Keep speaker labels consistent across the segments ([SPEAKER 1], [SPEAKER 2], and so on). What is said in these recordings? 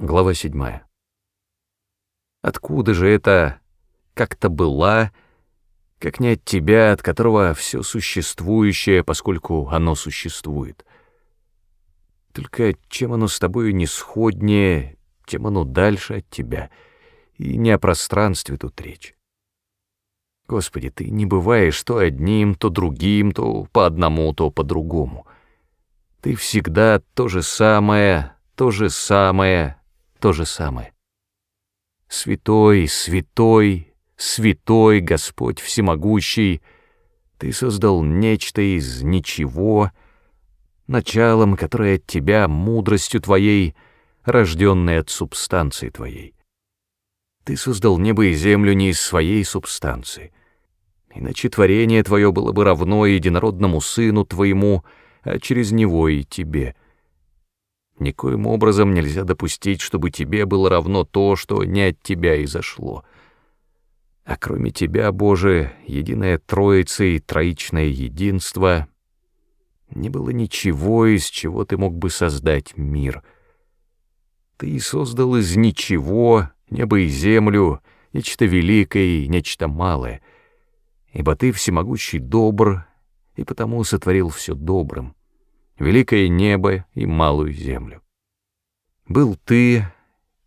[SPEAKER 1] Глава 7. Откуда же это как-то была, как не от тебя, от которого все существующее, поскольку оно существует? Только чем оно с тобою не сходнее, тем оно дальше от тебя, и не о пространстве тут речь. Господи, ты не бываешь то одним, то другим, то по одному, то по другому. Ты всегда то же самое, то же самое, то же самое. Святой, святой, святой Господь Всемогущий, Ты создал нечто из ничего, началом, которое от Тебя, мудростью Твоей, рожденной от субстанции Твоей. Ты создал небо и землю не из своей субстанции, иначе творение Твое было бы равно единородному Сыну Твоему, а через Него и Тебе — Никоим образом нельзя допустить, чтобы тебе было равно то, что не от тебя изошло. А кроме тебя, Боже, единая Троица и Троичное Единство, не было ничего, из чего ты мог бы создать мир. Ты создал из ничего небо и землю, нечто великое и нечто малое, ибо ты всемогущий добр, и потому сотворил все добрым великое небо и малую землю. Был ты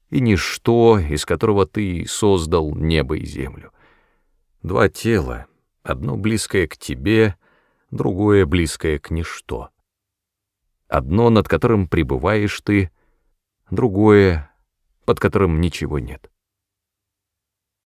[SPEAKER 1] и ничто, из которого ты создал небо и землю. Два тела, одно близкое к тебе, другое близкое к ничто. Одно, над которым пребываешь ты, другое, под которым ничего нет.